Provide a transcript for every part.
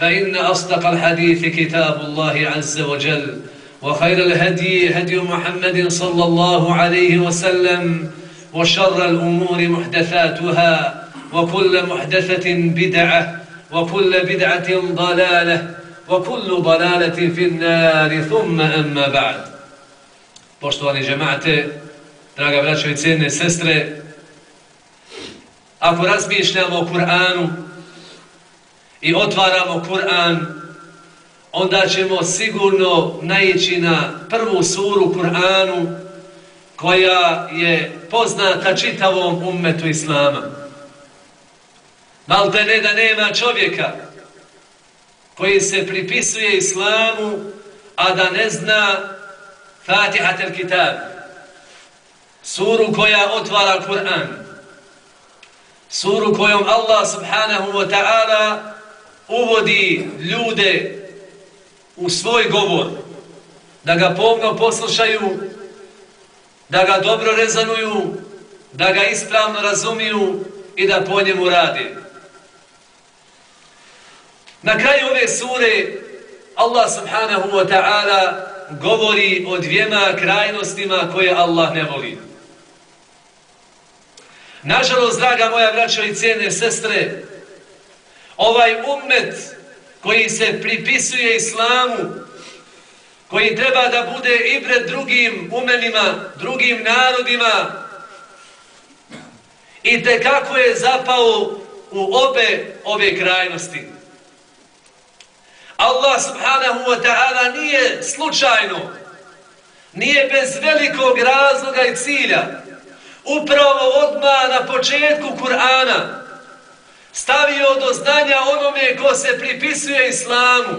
فإن أصدق الحديث كتاب الله عز وجل وخير الهدي هدي محمد صلى الله عليه وسلم وشر الأمور محدثاتها وكل محدثة بدعة وكل بدعة ضلالة وكل ضلالة في النار ثم أما بعد. Poštovani žemate, draga braćo i cijene sestre, ako razmišljamo o Kur'anu i otvaramo Kur'an, onda ćemo sigurno naići na prvu suru Kur'anu koja je poznata čitavom ummetu Islama. Malte ne da nema čovjeka koji se pripisuje Islamu, a da ne zna Fatihat al-Kitab, suru koja otvara Kur'an, suru kojom Allah subhanahu wa ta'ala uvodi ljude u svoj govor, da ga pomno poslušaju, da ga dobro rezanuju, da ga ispravno razumiju i da po njemu radi. Na kraju ove sure Allah subhanahu wa ta'ala govori o dvijema krajnostima koje Allah ne voli. Nažalost, draga moja braćo i cijene sestre, ovaj ummet koji se pripisuje islamu, koji treba da bude i pred drugim umenima, drugim narodima, i te kako je zapao u obe ove krajnosti. Allah subhanahu wa ta'ala nije slučajno, nije bez velikog razloga i cilja, upravo odmah na početku Kur'ana, stavio do znanja onome ko se pripisuje islamu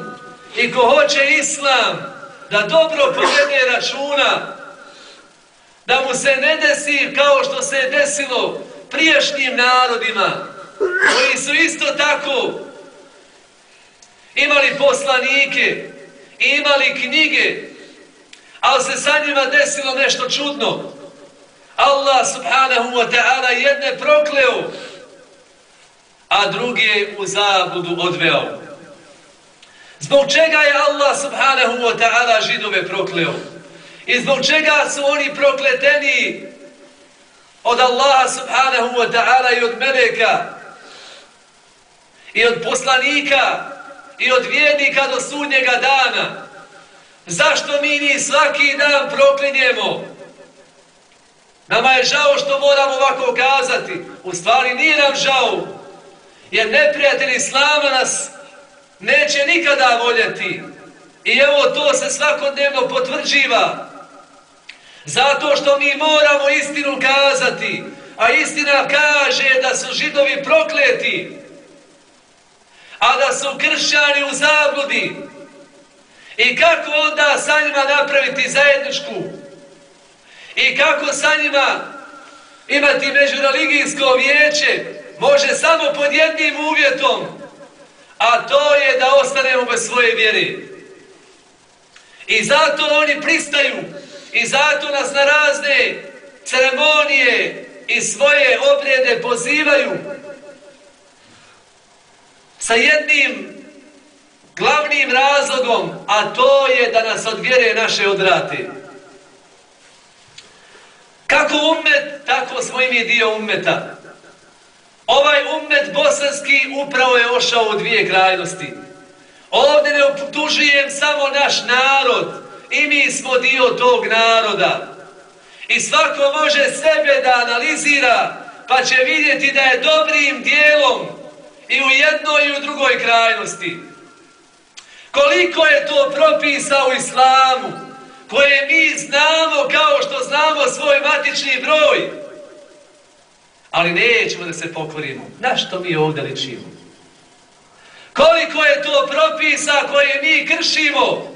i ko hoće islam da dobro povede računa, da mu se ne desi kao što se je desilo priješnjim narodima, koji su isto tako imali poslanike, imali knjige, ali se sa njima desilo nešto čudno. Allah subhanahu wa ta'ala jedne prokleo, a druge u zabudu odveo. Zbog čega je Allah subhanahu wa ta'ala židove prokleo? I zbog čega su oni prokleteni od Allaha subhanahu wa ta'ala i od meleka i od poslanika i od vjernika do sudnjega dana? Zašto mi ni svaki dan proklinjemo? Nama je žao što moramo ovako kazati. U stvari nije nam žao. Jer neprijatelj Islama nas neće nikada voljeti. I evo to se svakodnevno potvrđiva. Zato što mi moramo istinu kazati. A istina kaže da su židovi prokleti. A da su kršćani u zabludi. I kako onda sa njima napraviti zajedničku? I kako sa njima imati međureligijsko vijeće? Može samo pod jednim uvjetom. a to je da ostanemo bez svoje vjere. I zato oni pristaju i zato nas na razne ceremonije i svoje obrede pozivaju sa jednim glavnim razlogom, a to je da nas od vjere naše odrate. Kako umet, tako smo i dio umeta. Ovaj umet bosanski upravo je ošao u dvije krajnosti. Ovdje ne optužujem samo naš narod i mi smo dio tog naroda. I svako može sebe da analizira pa će vidjeti da je dobrim dijelom i u jednoj i u drugoj krajnosti. Koliko je to propisa u islamu koje mi znamo kao što znamo svoj matični broj ali nećemo da se pokorimo. Na što mi ovdje ličimo? Koliko je to propisa koje mi kršimo,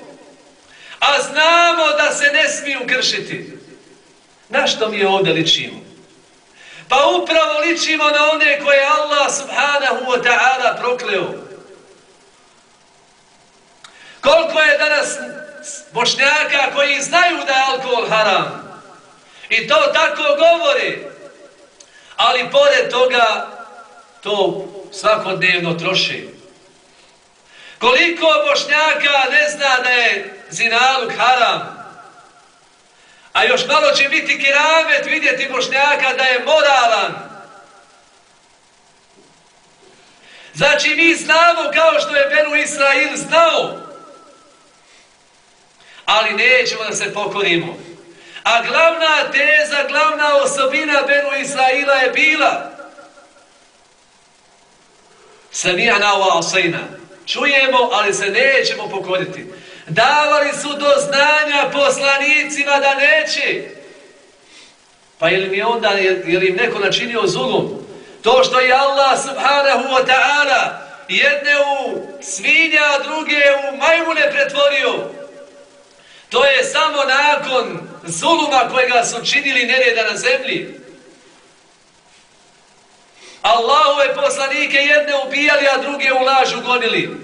a znamo da se ne smiju kršiti? Na što mi ovdje ličimo? Pa upravo ličimo na one koje Allah subhanahu wa ta'ala prokleo. Koliko je danas bošnjaka koji znaju da je alkohol haram i to tako govore, ali pored toga to svakodnevno troši. Koliko bošnjaka ne zna da je zinaluk haram, a još malo će biti kiramet vidjeti bošnjaka da je moralan. Znači mi znamo kao što je Benu Israil znao, ali nećemo da se pokorimo. A glavna teza, glavna osobina Benu Israila je bila Samijana wa asajna. Čujemo, ali se nećemo pokoriti. Davali su do znanja poslanicima da neće. Pa je li mi onda, je li im neko načinio zulum? To što je Allah subhanahu wa ta'ala jedne u svinja, druge u majmune pretvorio, To je samo nakon zuluma kojega su činili nereda na zemlji. Allahove poslanike jedne ubijali, a druge u lažu gonili.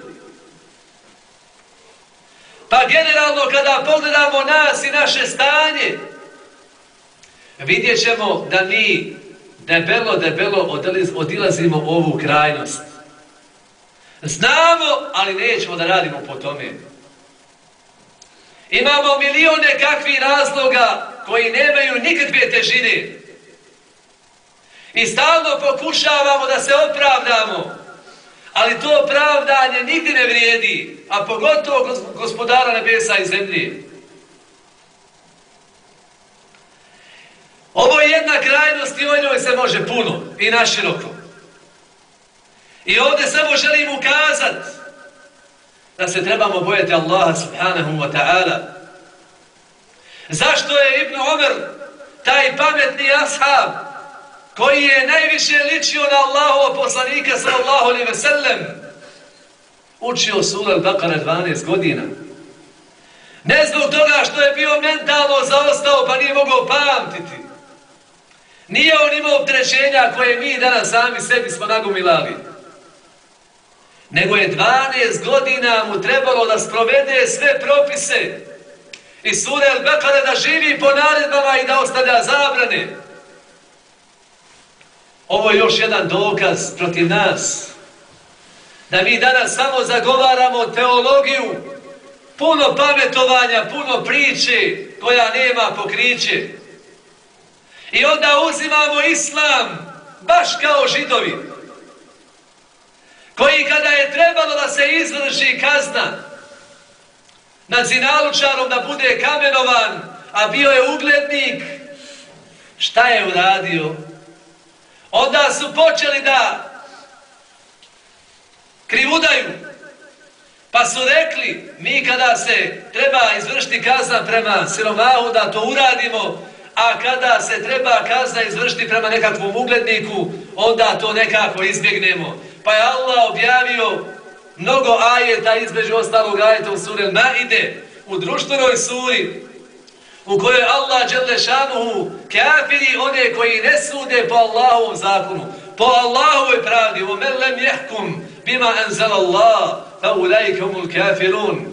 Pa generalno kada pogledamo nas i naše stanje, vidjet ćemo da mi debelo, debelo odilazimo ovu krajnost. Znamo, ali nećemo da radimo po tome. Imamo milijone kakvih razloga koji nemaju nikakve težine. I stalno pokušavamo da se opravdamo. Ali to opravdanje nigdje ne vrijedi, a pogotovo gospodara nebesa i zemlje. Ovo je jedna krajnost i o njoj se može puno i naširoko. I ovdje samo želim ukazati da se trebamo bojati Allaha subhanahu wa ta'ala. Zašto je Ibn Omer, taj pametni ashab, koji je najviše ličio na Allahova poslanika sallallahu alaihi ve sellem, učio sura al-Baqara 12 godina. Ne zbog toga što je bio mentalno zaostao pa nije mogao pamtiti. Nije on imao optrećenja koje mi danas sami sebi smo nagumilali nego je 12 godina mu trebalo da sprovede sve propise i sura El Bekare da živi po naredbama i da ostavlja zabrane. Ovo je još jedan dokaz protiv nas. Da mi danas samo zagovaramo teologiju, puno pametovanja, puno priče koja nema pokriće. I onda uzimamo islam baš kao židovi koji kada je trebalo da se izvrši kazna nad zinalučarom da bude kamenovan, a bio je uglednik, šta je uradio? Onda su počeli da krivudaju, pa su rekli, mi kada se treba izvršiti kazna prema siromahu, da to uradimo, a kada se treba kazna izvršiti prema nekakvom ugledniku, onda to nekako izbjegnemo. Pa je Allah objavio mnogo ajeta između ostalog ajeta u suri Maide, u društvenoj suri, u kojoj Allah dželle šanuhu kafiri one koji ne sude po Allahovom zakonu, po Allahovoj pravdi, u men lem jehkum bima anzal Allah, fa ulajke humul kafirun,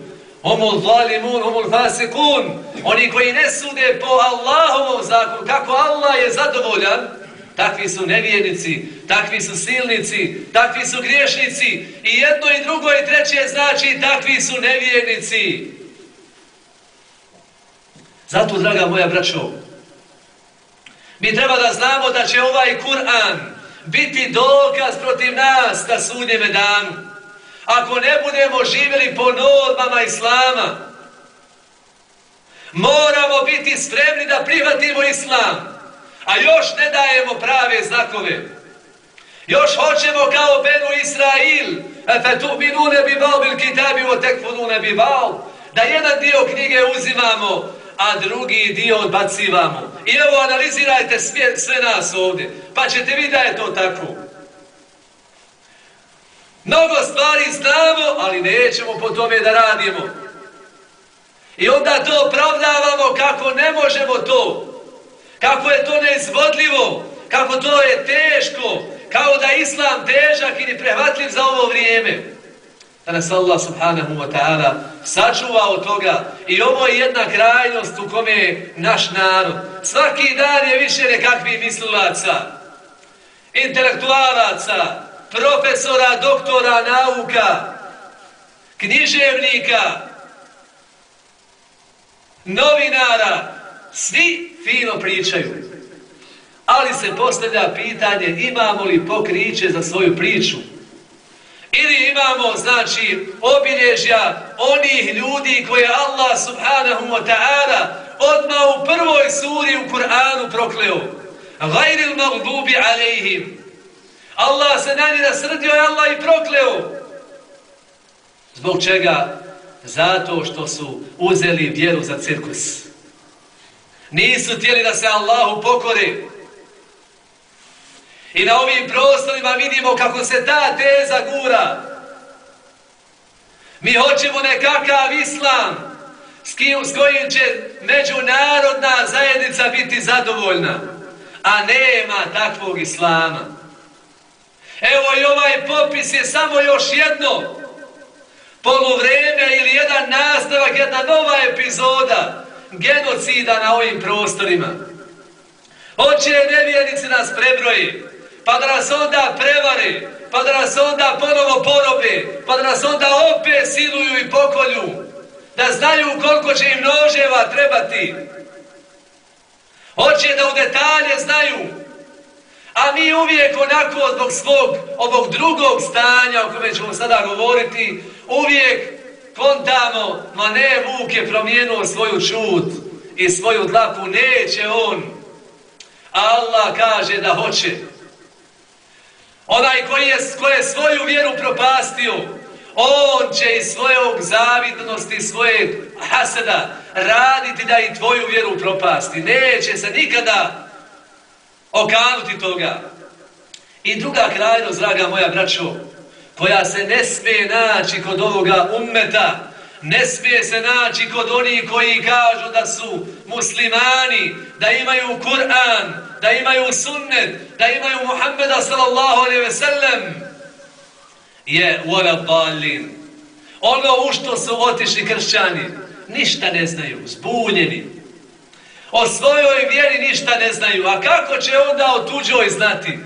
humul zalimun, humul fasikun, oni koji ne sude po Allahovom zakonu, kako Allah je zadovoljan, takvi su nevjernici, takvi su silnici, takvi su griješnici, i jedno i drugo i treće znači takvi su nevjernici. Zato, draga moja braćo, mi treba da znamo da će ovaj Kur'an biti dokaz protiv nas na sudnjeme danu. Ako ne budemo živjeli po normama Islama, moramo biti spremni da prihvatimo Islam, a još ne dajemo prave znakove. Još hoćemo kao Benu Israil, fe tu minune bi bal bil kitabi o tekfunune bi bal, da jedan dio knjige uzimamo, a drugi dio odbacivamo. I evo analizirajte sve, sve nas ovdje, pa ćete vidjeti da je to tako. Mnogo stvari znamo, ali nećemo po tome da radimo. I onda to opravdavamo kako ne možemo to. Kako je to neizvodljivo, kako to je teško, kao da islam težak i neprehvatljiv za ovo vrijeme. Da nas Allah subhanahu wa ta'ala sačuva od toga i ovo je jedna krajnost u kome je naš narod. Svaki dan je više nekakvih mislilaca, intelektualaca, profesora, doktora nauka, književnika, novinara, svi fino pričaju. Ali se postavlja pitanje imamo li pokriće za svoju priču. Ili imamo, znači, obilježja onih ljudi koje Allah subhanahu wa ta'ala odmah u prvoj suri u Kur'anu prokleo. Gajril magdubi alejhim. Allah se na njih nasrdio i Allah i prokleo. Zbog čega? Zato što su uzeli vjeru za cirkus. Nisu tijeli da se Allahu pokore. I na ovim prostorima vidimo kako se ta teza gura. Mi hoćemo nekakav islam s, kim, s kojim će međunarodna zajednica biti zadovoljna. A nema takvog islama. Evo i ovaj popis je samo još jedno poluvreme ili jedan nastavak, jedna nova epizoda genocida na ovim prostorima. Hoće nevjernici nas prebroji, pa da nas onda prevari, pa da nas onda ponovo porobe, pa da nas onda opet siluju i pokolju, da znaju koliko će im noževa trebati. Hoće da u detalje znaju, a mi uvijek onako zbog svog ovog drugog stanja o kome ćemo sada govoriti, uvijek kontamo, ma ne, Vuk je promijenuo svoju čut i svoju dlaku, neće on. Allah kaže da hoće. Onaj koji je, koji je svoju vjeru propastio, on će iz svojog zavidnosti, svoje haseda, raditi da i tvoju vjeru propasti. Neće se nikada okanuti toga. I druga krajnost, draga moja braćo, koja se ne smije naći kod ovoga ummeta, ne smije se naći kod onih koji kažu da su muslimani, da imaju Kur'an, da imaju sunnet, da imaju Muhammeda sallallahu alaihi ve sellem, je uvora balin. Ono u što su otišli kršćani, ništa ne znaju, zbunjeni. O svojoj vjeri ništa ne znaju, a kako će onda o tuđoj znati?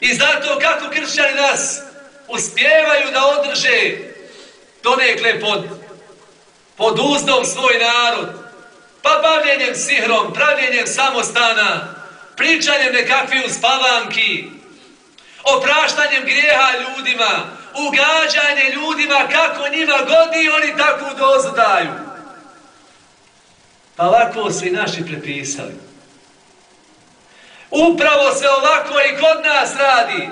I zato kako kršćani nas uspjevaju da održe donekle pod, pod uzdom svoj narod, pa bavljenjem sihrom, pravljenjem samostana, pričanjem nekakvi uspavanki, opraštanjem grijeha ljudima, ugađanje ljudima kako njima godi oni takvu dozu daju. Pa lako su i naši prepisali. Upravo se ovako i kod nas radi.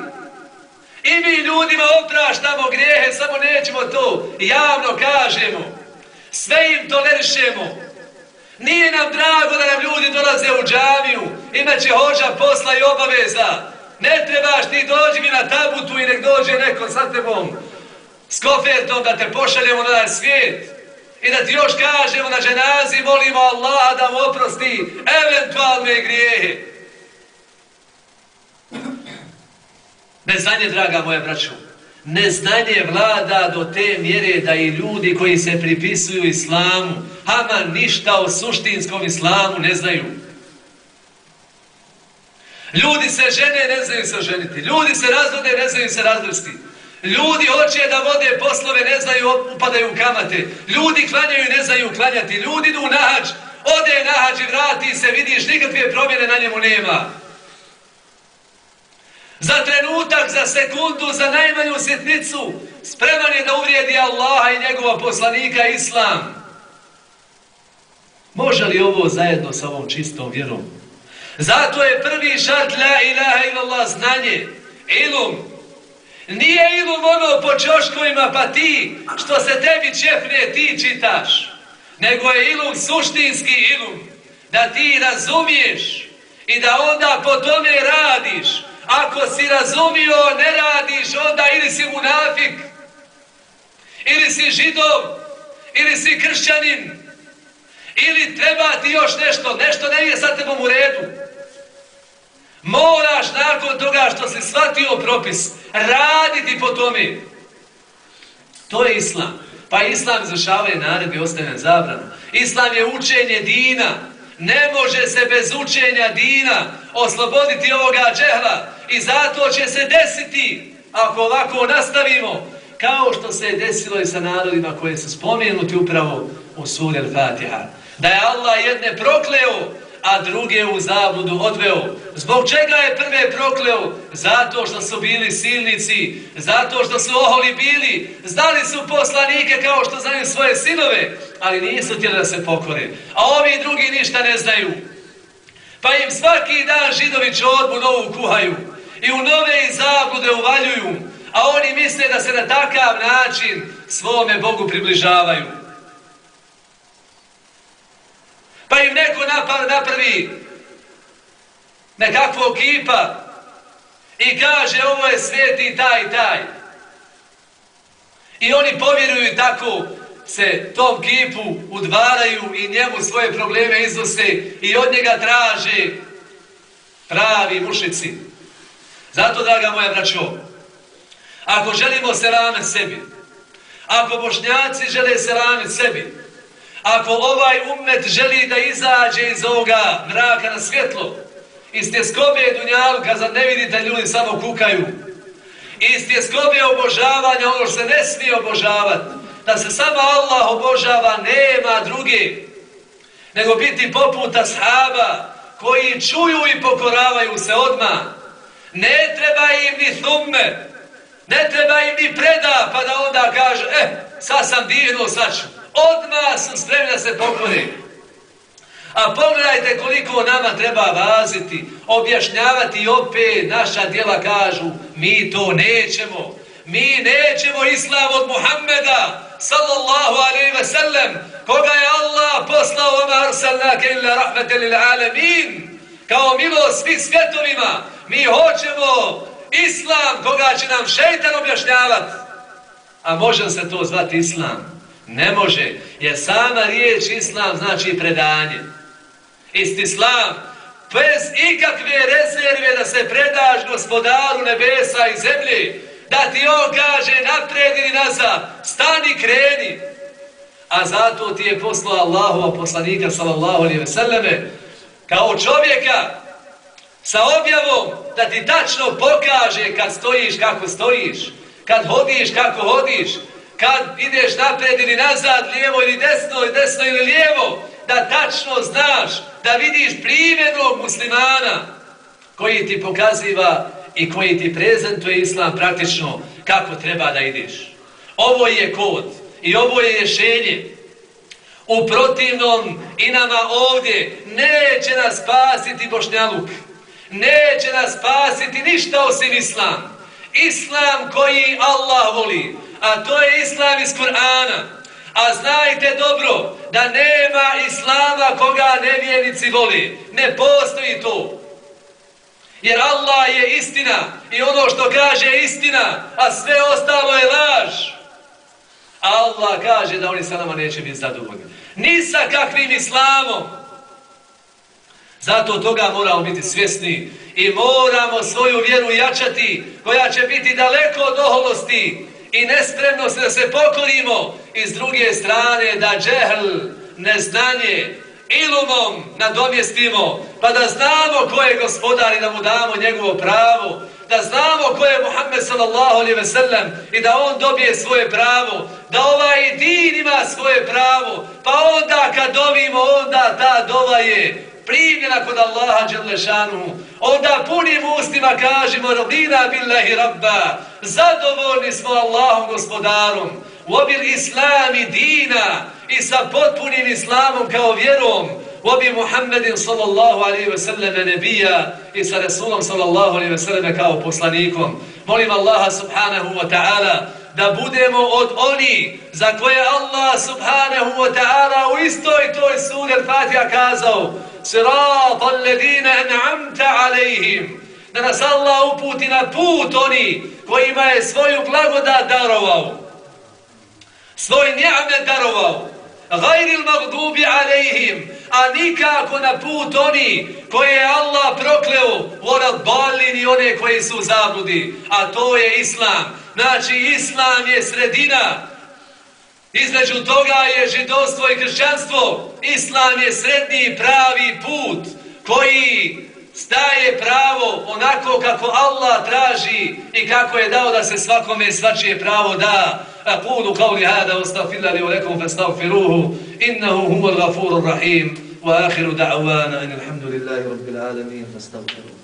I mi ljudima opraštamo grijehe, samo nećemo to javno kažemo. Sve im tolerišemo. Nije nam drago da nam ljudi dolaze u džaviju, imaće hođa posla i obaveza. Ne trebaš ti dođi mi na tabutu i nek dođe neko sa tebom s kofertom da te pošaljemo na svijet. I da ti još kažemo na ženazi, molimo Allah da mu oprosti eventualne grijehe. Neznanje, draga moja braćo, neznanje vlada do te mjere da i ljudi koji se pripisuju islamu, ama ništa o suštinskom islamu ne znaju. Ljudi se žene, ne znaju se ženiti. Ljudi se razvode, ne znaju se razvesti. Ljudi hoće da vode poslove, ne znaju, upadaju u kamate. Ljudi klanjaju, ne znaju klanjati. Ljudi idu na hađ, ode na hađ i vrati se, vidiš, nikakve promjene na njemu nema. Za trenutak, za sekundu, za najmanju sitnicu, spreman je da uvrijedi Allaha i njegova poslanika Islam. Može li ovo zajedno sa ovom čistom vjerom? Zato je prvi šart la ilaha illallah znanje, ilum. Nije ilum ono po čoškovima pa ti, što se tebi čefne ti čitaš. Nego je ilum suštinski ilum. Da ti razumiješ i da onda po tome radiš. Ako si razumio, ne radiš, onda ili si munafik, ili si židov, ili si kršćanin, ili treba ti još nešto, nešto ne je sa tebom u redu. Moraš nakon toga što si shvatio propis, raditi po tome. To je islam. Pa islam izvršavaju naredbi, ostaje na zabranu. Islam je učenje dina. Ne može se bez učenja dina osloboditi ovoga džehla. I zato će se desiti, ako ovako nastavimo, kao što se je desilo i sa narodima koje su spomenuti upravo u suri Al-Fatiha. Da je Allah jedne prokleo a druge u zabludu odveo. Zbog čega je prve prokleo? Zato što su bili silnici, zato što su oholi bili, znali su poslanike kao što znaju svoje sinove, ali nisu htjeli da se pokore. A ovi drugi ništa ne znaju. Pa im svaki dan židovi čorbu novu kuhaju i u nove i zablude uvaljuju, a oni misle da se na takav način svome Bogu približavaju. Pa im neko napravi nekakvog kipa i kaže ovo je sveti taj i taj. I oni povjeruju tako se tom kipu udvaraju i njemu svoje probleme iznose i od njega traže pravi mušici. Zato, draga moja braćo, ako želimo se rame sebi, ako bošnjaci žele se rame sebi, Ako ovaj umet želi da izađe iz ovoga mraka na svjetlo, iz tjeskobe dunjalka, za ne vidite ljudi samo kukaju, iz tjeskobe obožavanja, ono što se ne smije obožavati, da se samo Allah obožava, nema druge, nego biti poput ashaba, koji čuju i pokoravaju se odma. Ne treba im ni thumme, ne treba im ni preda, pa da onda kaže, eh, sad sam divno, sad ću odmah sam spremni da se pokori. A pogledajte koliko nama treba vaziti, objašnjavati i opet naša djela kažu, mi to nećemo. Mi nećemo islam od Muhammeda, sallallahu alaihi ve sellem, koga je Allah poslao oma arsalnake illa rahmete lil alemin, kao milo svih svjetovima. Mi hoćemo islam koga će nam šeitan objašnjavati. A može se to zvati islam? Ne može, jer sama riječ islam znači predanje. Istislam, bez ikakve rezerve da se predaš gospodaru nebesa i zemlje, da ti on kaže napred ili nazad, stani, kreni. A zato ti je poslao Allahova poslanika, sallallahu alaihi ve selleme, kao čovjeka, sa objavom da ti tačno pokaže kad stojiš kako stojiš, kad hodiš kako hodiš, kad ideš napred ili nazad, lijevo ili desno, ili desno ili lijevo, da tačno znaš, da vidiš primjednog muslimana koji ti pokaziva i koji ti prezentuje islam praktično kako treba da ideš. Ovo je kod i ovo je rješenje. U protivnom i nama ovdje neće nas spasiti Bošnjaluk. Neće nas spasiti ništa osim islam. Islam koji Allah voli a to je islam iz Kur'ana. A znajte dobro da nema islama koga nevjernici voli. Ne postoji to. Jer Allah je istina i ono što kaže je istina, a sve ostalo je laž. Allah kaže da oni sa nama neće biti zadovoljni. Ni sa kakvim islamom. Zato toga moramo biti svjesni i moramo svoju vjeru jačati koja će biti daleko od oholosti i nespremnosti da se pokorimo i s druge strane da džehl, neznanje, ilumom nadomjestimo pa da znamo ko je gospodar i da mu damo njegovo pravo da znamo ko je Muhammed sallallahu alaihi ve sellem i da on dobije svoje pravo, da ovaj din ima svoje pravo, pa onda kad dovimo, onda ta dova je primljena kod Allaha Đelešanu, onda punim ustima kažemo robina billahi rabba, zadovoljni smo Allahom gospodarom, obil islami dina i sa potpunim islamom kao vjerom, obi Muhammedin sallallahu alaihi ve selleme nebija i sa Resulom sallallahu alaihi ve selleme kao poslanikom. Molim Allaha subhanahu wa ta'ala, da budemo od oni za koje Allah subhanahu wa ta'ala u istoj toj suri Al-Fatiha kazao Sirat alledine an'amta alejhim da nas Allah uputi na put oni kojima je svoju blagodat darovao svoj ni'amet darovao. Gajril magdubi alejhim a nikako na put oni koje je Allah prokleo vorat balin i one koji su zabludi a to je islam znači islam je sredina između toga je židovstvo i kršćanstvo islam je srednji pravi put koji staje pravo onako kako Allah traži i kako je dao da se svakome svačije pravo da أقول قولي هذا واستغفر لي ولكم فاستغفروه إنه هو الغفور الرحيم وآخر دعوانا أن الحمد لله رب العالمين فاستغفروه.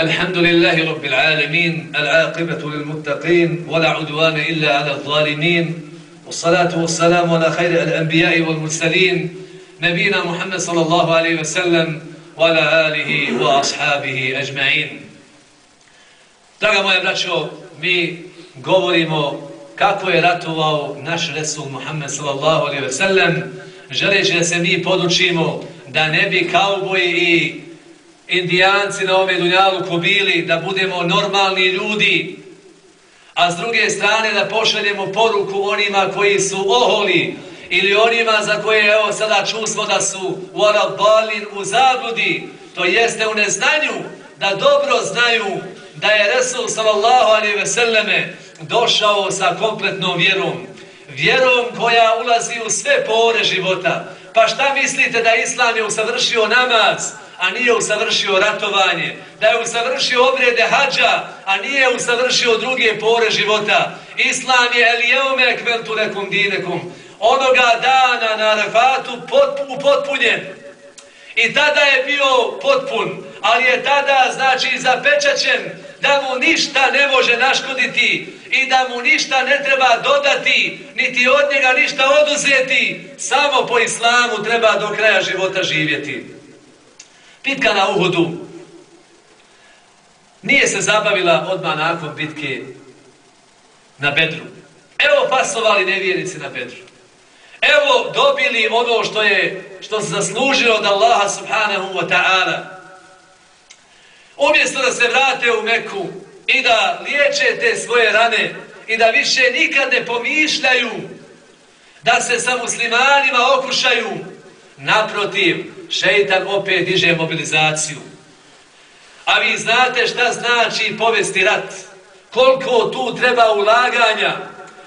الحمد لله رب العالمين العاقبة للمتقين ولا عدوان إلا على الظالمين والصلاة والسلام على خير الأنبياء والمرسلين نبينا محمد صلى الله عليه وسلم وعلى آله وأصحابه أجمعين. Draga moja braćo, mi govorimo kako je ratovao naš Resul Muhammed sallallahu alaihi ve sellem, želeći da se mi podučimo da ne bi kauboji i indijanci na ove dunjaluku bili, da budemo normalni ljudi, a s druge strane da pošaljemo poruku onima koji su oholi ili onima za koje evo sada čusmo da su u Arabalin u zabludi, to jeste u neznanju, da dobro znaju da je Resul sallallahu alaihi ve selleme došao sa kompletnom vjerom. Vjerom koja ulazi u sve pore života. Pa šta mislite da Islam je usavršio namaz, a nije usavršio ratovanje? Da je usavršio obrede hađa, a nije usavršio druge pore života? Islam je elijeume kventu nekum dinekum. Onoga dana na refatu upotpunjen. I tada je bio potpun, ali je tada znači zapečaćen da mu ništa ne može naškoditi i da mu ništa ne treba dodati, niti od njega ništa oduzeti, samo po islamu treba do kraja života živjeti. Pitka na Uhudu nije se zabavila odmah nakon bitke na Bedru. Evo pasovali nevjernici na Bedru. Evo dobili ono što je što se zaslužilo od Allaha subhanahu wa ta'ala umjesto da se vrate u Meku i da liječe te svoje rane i da više nikad ne pomišljaju da se sa muslimanima okušaju, naprotiv, šeitan opet diže mobilizaciju. A vi znate šta znači povesti rat, koliko tu treba ulaganja,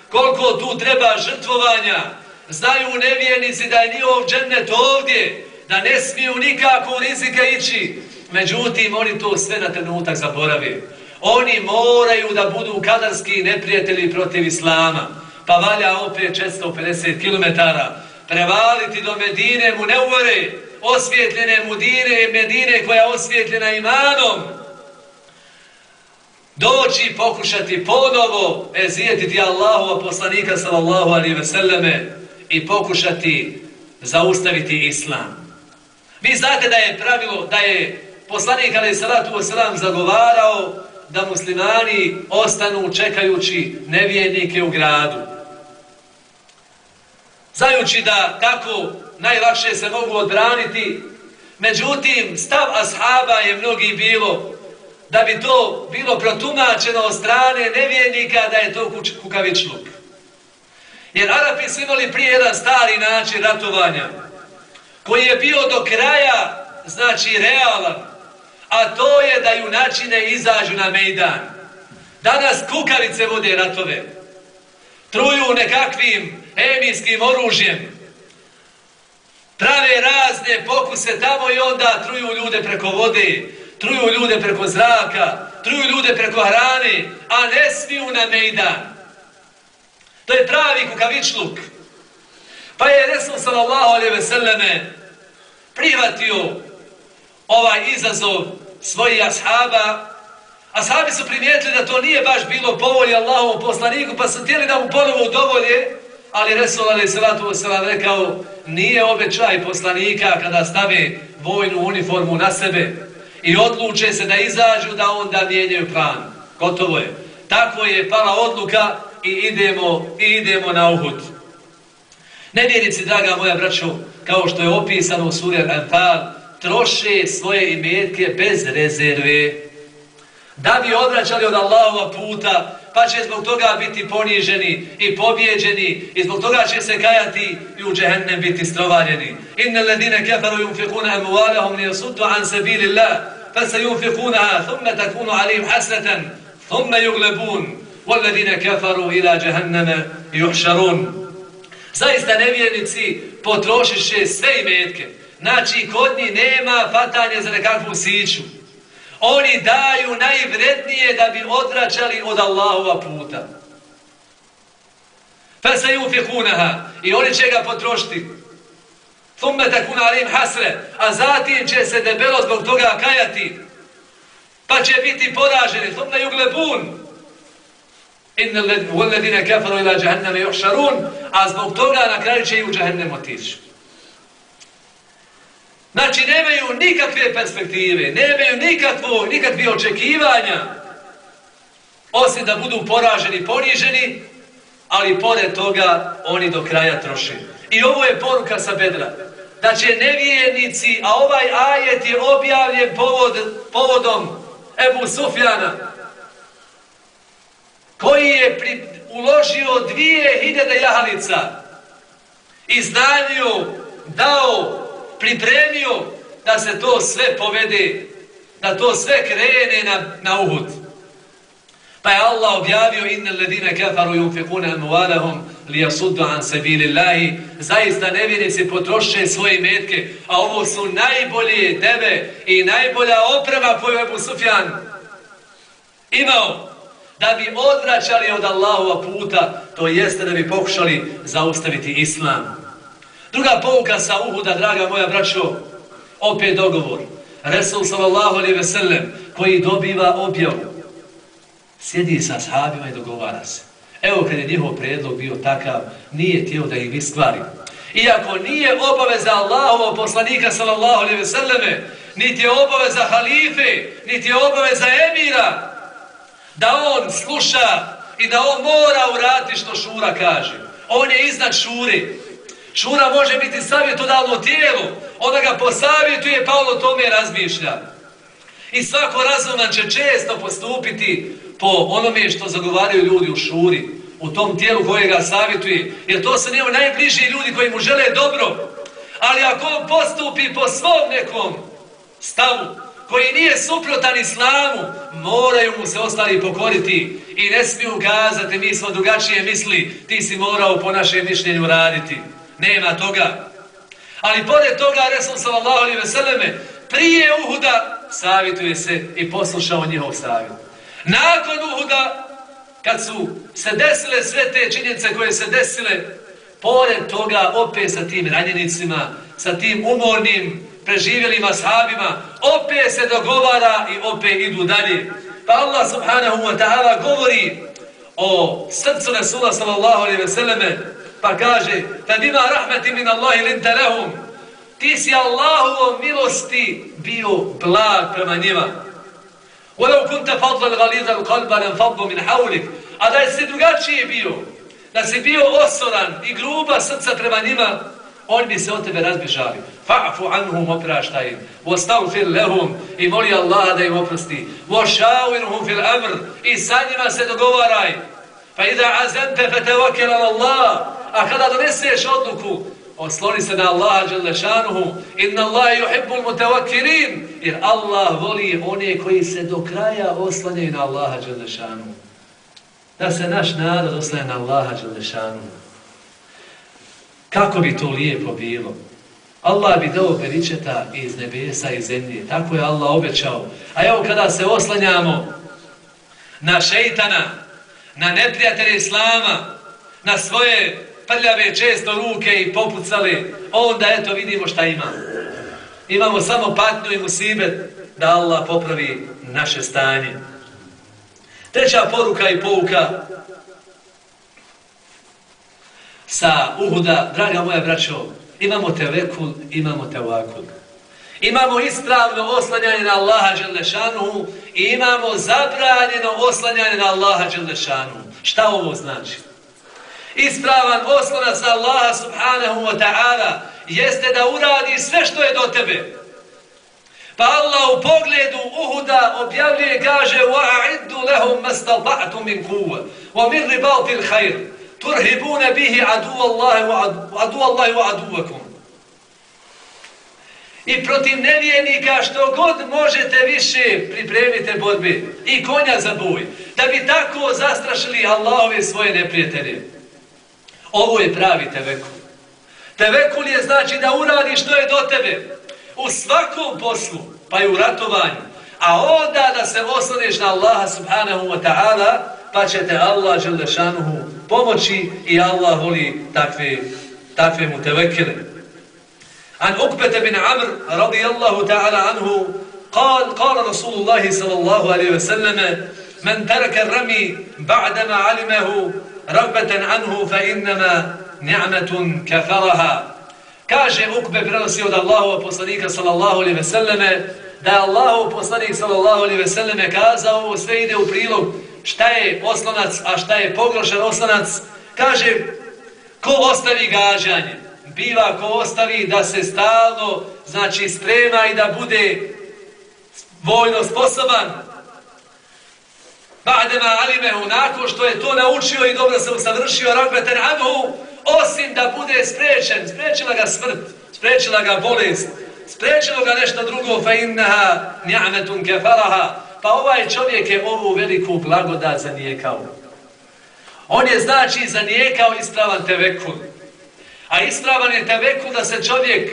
koliko tu treba žrtvovanja, znaju nevjernici da je njihov džennet ovdje, da ne smiju nikako u rizike ići, Međutim, oni to sve na trenutak zaboravi. Oni moraju da budu kadarski neprijatelji protiv Islama. Pa valja opet 450 km prevaliti do Medine mu ne uvore osvjetljene Mudine i Medine koja je osvjetljena imanom. Doći pokušati ponovo ezijetiti Allahu poslanika sallallahu alaihi ve selleme i pokušati zaustaviti Islam. Vi znate da je pravilo, da je poslanik alaih salatu wasalam zagovarao da muslimani ostanu čekajući nevjernike u gradu. Znajući da tako najlakše se mogu odbraniti, međutim stav ashaba je mnogi bilo da bi to bilo protumačeno od strane nevjernika da je to kukavičluk. Jer Arapi su imali prije jedan stari način ratovanja, koji je bio do kraja, znači realan, a to je da junačine izađu na mejdan. Danas kukavice vode ratove, truju nekakvim emijskim oružjem, prave razne pokuse tamo i onda truju ljude preko vode, truju ljude preko zraka, truju ljude preko hrane, a ne smiju na mejdan. To je pravi kukavičluk. Pa je Resul sallallahu alaihi ve selleme prihvatio ovaj izazov svojih ashaba, Ashabi su primijetili da to nije baš bilo povolje Allahovom poslaniku, pa su htjeli da mu ponovo udovolje, ali Resul Ali Salatu Veselam rekao, nije obećaj poslanika kada stave vojnu uniformu na sebe i odluče se da izađu da onda mijenjaju plan. Gotovo je. Tako je pala odluka i idemo, i idemo na Uhud. Nevjerici, draga moja braćo, kao što je opisano u suri Anfal, troše svoje imetke bez rezerve, da bi odvraćali od Allahova puta, pa će zbog toga biti poniženi i pobjeđeni i zbog toga će se kajati i u džehennem biti strovaljeni. Inna ledine kefaru yunfikuna emuvalahum li yasuddu an sabili Allah, fa se yunfikuna thumme takunu alim hasratan, thumme yuglebun. وَالَّذِينَ كَفَرُوا إِلَى جَهَنَّمَ يُحْشَرُونَ Zaista nevjernici potrošiše sve imetke. Znači, kod njih nema fatanje za nekakvu siću. Oni daju najvrednije da bi odračali od Allahova puta. Pa se ju i oni će ga potrošiti. Thumme takun alim hasre. A zatim će se debelo zbog toga kajati. Pa će biti poraženi. Thumme juglebun. Inne ledine kafaru ila džahenneme yuhsharun, A zbog toga na kraju će i u džahennem otići. Znači, nemaju nikakve perspektive, nemaju nikakvo, nikakve očekivanja, osim da budu poraženi, poniženi, ali pored toga oni do kraja troši. I ovo je poruka sa bedra, da će nevjernici, a ovaj ajet je objavljen povod, povodom Ebu Sufjana, koji je pri, uložio dvije hiljade jahalica i znanju dao, pripremio da se to sve povede, da to sve krene na, na uhud. Pa je Allah objavio inna ledine kafaru yunfikuna amualahum li yasuddu an sabilillahi zaista nevjernici potroše svoje metke a ovo su najbolje tebe i najbolja oprema koju je Sufjan imao da bi odvraćali od Allahova puta, to jeste da bi pokušali zaustaviti islam. Druga pouka sa Uhuda, draga moja braćo, opet dogovor. Resul sallallahu alaihi ve sellem, koji dobiva objavu, sjedi sa sahabima i dogovara se. Evo kad je njihov predlog bio takav, nije tijelo da ih iskvari. Iako nije obaveza Allahova poslanika sallallahu alaihi ve selleme, niti je obaveza halife, niti je obaveza emira, da on sluša i da on mora urati što šura kaže. On je iznad šuri. Šura može biti savjetodavno tijelo. Ona ga posavjetuje pa on o tome razmišlja. I svako razuman će često postupiti po onome što zagovaraju ljudi u šuri. U tom tijelu koje ga savjetuje. Jer to su njemu najbliži ljudi koji mu žele dobro. Ali ako on postupi po svom nekom stavu, koji nije suprotan islamu, moraju mu se ostali pokoriti i ne smiju kazati mi smo drugačije misli, ti si morao po našem mišljenju raditi. Nema toga. Ali pored toga, Resul sallallahu alaihi ve selleme, prije Uhuda savjetuje se i poslušao njihov savjet. Nakon Uhuda, kad su se desile sve te činjenice koje se desile, pored toga opet sa tim ranjenicima, sa tim umornim preživjelima sahabima, opet se dogovara i opet idu dalje. Pa Allah subhanahu wa ta'ala govori o srcu Rasula sallallahu alaihi ve selleme, pa kaže, ta bima rahmeti min Allahi linte lehum, ti si Allahu milosti bio blag prema njima. Walau kunta fadla l'galiza l'kalba len fadlu min haulik, a da je se drugačije bio, da si bio osoran i gruba srca prema njima, oni bi se od tebe razbježali. Fa'fu anhum opraštaj im. Vostavfir lehum i moli Allah da im oprosti. Vošavirhum fil amr i sa njima se dogovaraj. Pa iza azente fe tevakel Allah a kada doneseš odluku, osloni se na Allaha Đelešanuhu, inna Allahe yuhibbul mutavakirin, jer Allah voli one koji se do kraja oslanjaju na Allaha Đelešanuhu. Da se naš narod oslanja na Allaha Đelešanuhu. Kako bi to lijepo bilo? Allah bi dao beričeta iz nebesa i zemlje. Tako je Allah obećao. A evo kada se oslanjamo na šeitana, na neprijatelje Islama, na svoje prljave često ruke i popucale, onda eto vidimo šta imamo. Imamo samo patnju i musibet da Allah popravi naše stanje. Treća poruka i pouka sa Uhuda, draga moja braćo, imamo tevekul, imamo tevakul. Imamo ispravno oslanjanje na Allaha Đelešanu i imamo zabranjeno oslanjanje na Allaha Đelešanu. Šta ovo znači? Ispravan oslanac na Allaha subhanahu wa ta'ala jeste da uradi sve što je do tebe. Pa Allah u pogledu Uhuda objavljuje kaže وَعِدُّ لَهُمْ مَسْتَلْبَعْتُ مِنْ كُوَ وَمِنْ رِبَالْتِ الْحَيْرِ تُرْهِبُونَ بِهِ عَدُوَ اللَّهِ وَعَدُوَكُمْ I protiv nevijenika što god možete više pripremite borbe i konja za boj, da bi tako zastrašili Allahove svoje neprijatelje. Ovo je pravi tevekul. Tevekul je znači da uradi što je do tebe u svakom poslu, pa i u ratovanju. A onda da se oslaneš na Allaha subhanahu wa ta'ala, pa će te Allah želešanuhu pomoći i Allah voli takve, takve mu tevekele. An Uqbete bin Amr radijallahu ta'ala anhu قال قال رسول الله صلى الله عليه وسلم من ترك الرمي بعدما علمه rabbeten anhu fa innama ni'metun kafaraha. Kaže Ukbe prenosi od Allahova poslanika sallallahu alaihi ve selleme da je Allahov poslanik sallallahu alaihi ve selleme kazao ovo sve ide u prilog šta je oslonac, a šta je pogrošen oslonac. Kaže, ko ostavi gađanje? Biva ko ostavi da se stalno, znači, sprema i da bude vojno sposoban, Ba'dema alimehu, nakon što je to naučio i dobro se usavršio, rakbeten anhu, osim da bude sprečen, sprečila ga smrt, sprečila ga bolest, sprečilo ga nešto drugo, fa innaha ni'metun kefaraha, pa ovaj čovjek je ovu veliku blagodat zanijekao. On je znači zanijekao ispravan tevekul. A ispravan je tevekul da se čovjek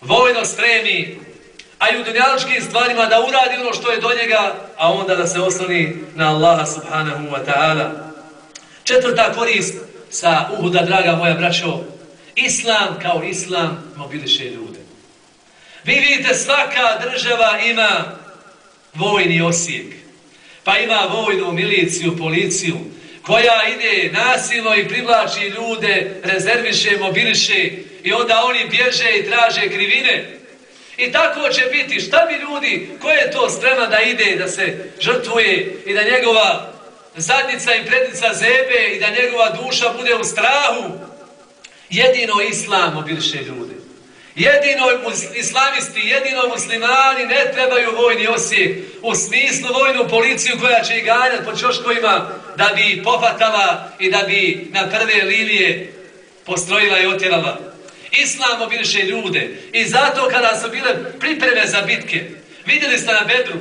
vojno spremi, a i u dunjaličkim stvarima da uradi ono što je do njega, a onda da se osloni na Allaha subhanahu wa ta'ala. Četvrta korist, sa Uhuda, draga moja braćo, Islam kao Islam mobiliše ljude. Vi vidite, svaka država ima vojni osijek, pa ima vojnu miliciju, policiju, koja ide nasilno i privlači ljude, rezerviše, mobiliše i onda oni bježe i traže krivine. I tako će biti. Šta bi ljudi, ko je to sprema da ide, da se žrtvuje i da njegova zadnica i prednica zebe i da njegova duša bude u strahu. Jedino islam obilše ljude. Jedino islamisti, jedino muslimani ne trebaju vojni osijek u smislu vojnu policiju koja će ih ganjati po čoškovima da bi pofatala i da bi na prve linije postrojila i otjerala. Islam obiliše ljude i zato kada su bile pripreme za bitke, vidjeli ste na Bedru,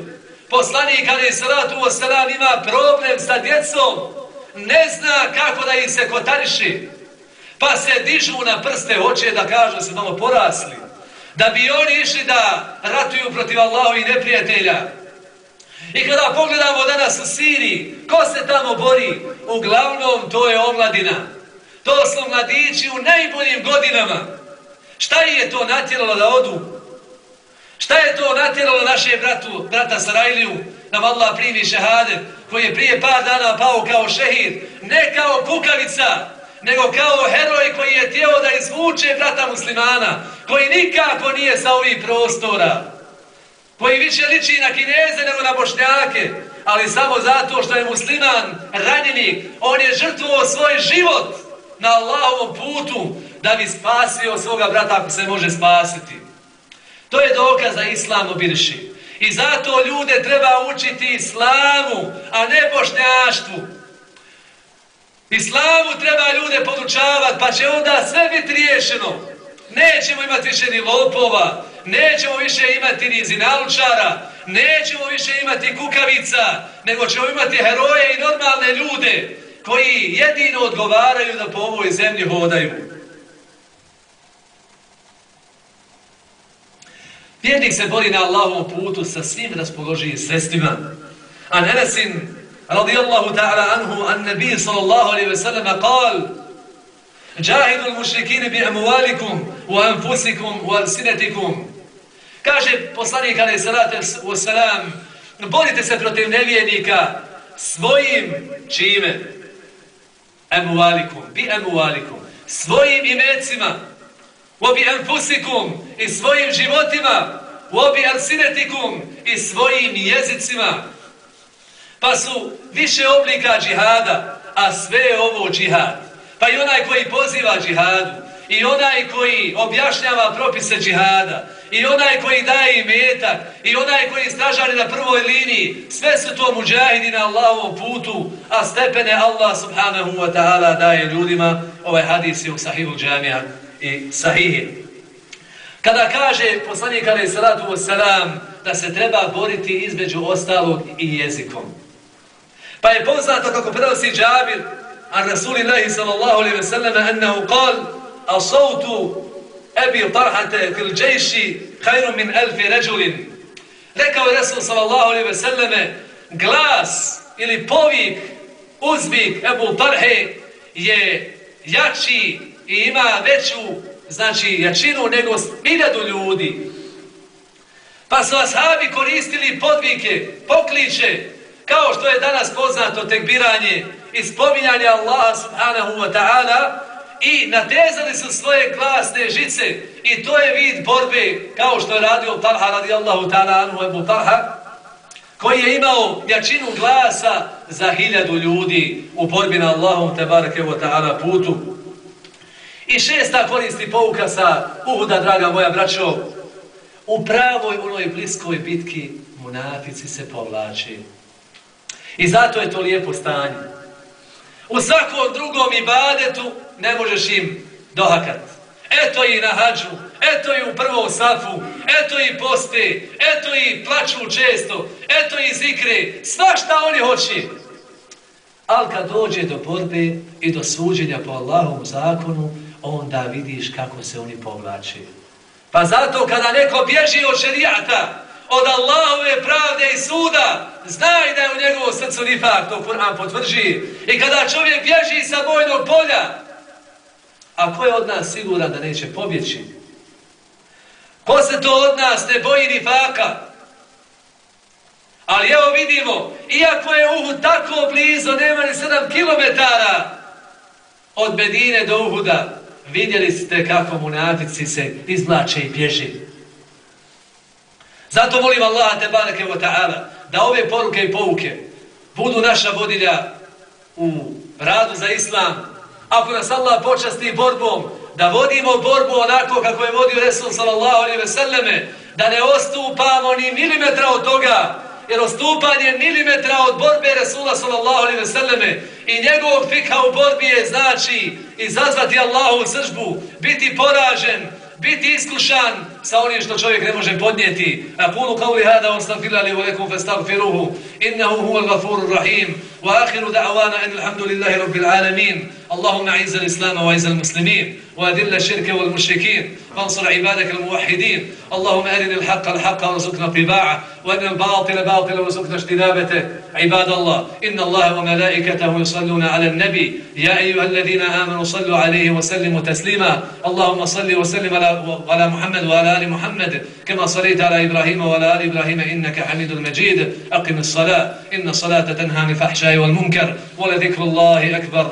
poslanik ali salatu wasalam ima problem sa djecom, ne zna kako da ih se kotariši, pa se dižu na prste, hoće da kažu se malo porasli, da bi oni išli da ratuju protiv Allaho i neprijatelja. I kada pogledamo danas u Siriji, ko se tamo bori? Uglavnom to je omladina. To su mladići u najboljim godinama. Šta je to natjeralo da odu? Šta je to natjeralo naše bratu, brata Sarajliju, nam Allah primi šehade, koji je prije par dana pao kao šehid, ne kao kukavica, nego kao heroj koji je tijelo da izvuče brata muslimana, koji nikako nije sa ovih prostora, koji više liči na kineze nego na bošnjake, ali samo zato što je musliman ranjenik, on je žrtvuo svoj život na Allahovom putu da bi spasio svoga brata ako se može spasiti. To je dokaz da islam obirši. I zato ljude treba učiti islamu, a ne bošnjaštvu. Islamu treba ljude podučavati, pa će onda sve biti riješeno. Nećemo imati više ni lopova, nećemo više imati ni zinalučara, nećemo više imati kukavica, nego ćemo imati heroje i normalne ljude koji jedino odgovaraju da po ovoj zemlji hodaju. Vjernik se bori na Allahovom putu sa svim raspoloživim sredstvima. A Nenesin, radijallahu ta'ala anhu, an nebi sallallahu alaihi ve sellem, kal, Jahidu mušrikini bi amualikum, u anfusikum, u alsinetikum. Kaže poslanik alaihi salatu wasalam, borite se protiv nevjernika svojim čime? Emualikum, bi emualikum, svojim imecima, Obi anfusikum i svojim životima, obi alsinetikum i svojim jezicima. Pa su više oblika džihada, a sve je ovo džihad. Pa i onaj koji poziva džihadu, i onaj koji objašnjava propise džihada, i onaj koji daje imetak, i onaj koji stražari na prvoj liniji, sve su to muđahidi na Allahovom putu, a stepene Allah subhanahu wa ta'ala daje ljudima ovaj hadis je u sahihu džamija i sahihi. Kada kaže poslanik alaih salatu wasalam da se treba boriti između ostalog i jezikom. Pa je poznato kako prenosi Džabir an Rasulillahi sallallahu alaihi wa sallam annahu qal a sautu ebi tarhate fil džejši hajru min elfi ređulin. Rekao je Resul sallallahu alaihi wa sallam glas ili povik uzvik Ebu Tarhe je jači i ima veću znači jačinu nego miljadu ljudi. Pa su ashabi koristili podvike, pokliče, kao što je danas poznato tekbiranje i spominjanje Allaha subhanahu wa ta'ala i natezali su svoje glasne žice i to je vid borbe kao što je radio Talha radijallahu ta'ala anhu ebu Talha koji je imao jačinu glasa za hiljadu ljudi u borbi na Allahom tebareke wa ta'ala putu. I šesta koristi pouka sa Uhuda, draga moja braćo, u pravoj onoj bliskoj bitki munafici se povlači. I zato je to lijepo stanje. U svakom drugom ibadetu ne možeš im dohakat. Eto i na hađu, eto i u prvom safu, eto i poste, eto i plaću često, eto i zikre, sva šta oni hoće. Ali kad dođe do borbe i do suđenja po Allahom zakonu, onda vidiš kako se oni povlače. Pa zato kada neko bježi od šerijata, od Allahove pravde i suda, znaj da je u njegovom srcu nifak, to Kur'an potvrži. I kada čovjek bježi sa bojnog polja, a ko je od nas siguran da neće pobjeći? Ko se to od nas ne boji nifaka? Ali evo vidimo, iako je Uhud tako blizo, nema ni 7 kilometara od Bedine do Uhuda, vidjeli ste kako munatici se izvlače i bježi. Zato molim Allaha te barake wa ta'ala da ove poruke i pouke budu naša vodilja u radu za islam. Ako nas Allah počasti borbom, da vodimo borbu onako kako je vodio Resul sallallahu alaihi ve selleme, da ne ostupamo ni milimetra od toga, jer ostupanje milimetra od borbe Resula sallallahu alaihi ve selleme i njegovog fika u borbi je znači izazvati Allahovu sržbu, biti poražen, biti iskušan sa onim što čovjek ne može podnijeti. A kulu kauli hada on stagfila li ulekum fe stagfiruhu. Innahu huwa gafuru rahim. Wa ahiru da'wana en alhamdulillahi rabbil alamin. Wa adilla širke wal mušrikin. Fansur ibadaka al-muwahidin. Allahumma arini l-haqqa l-haqqa wa zukna tiba'a. Wa arini l-batila batila wa zukna štinabete. عباد الله إن الله وملائكته يصلون على النبي يا أيها الذين آمنوا صلوا عليه وسلموا تسليما اللهم صل وسلم على محمد وعلى آل محمد كما صليت على إبراهيم وعلى آل إبراهيم إنك حميد مجيد أقم الصلاة إن الصلاة تنهى عن الفحشاء والمنكر ولذكر الله أكبر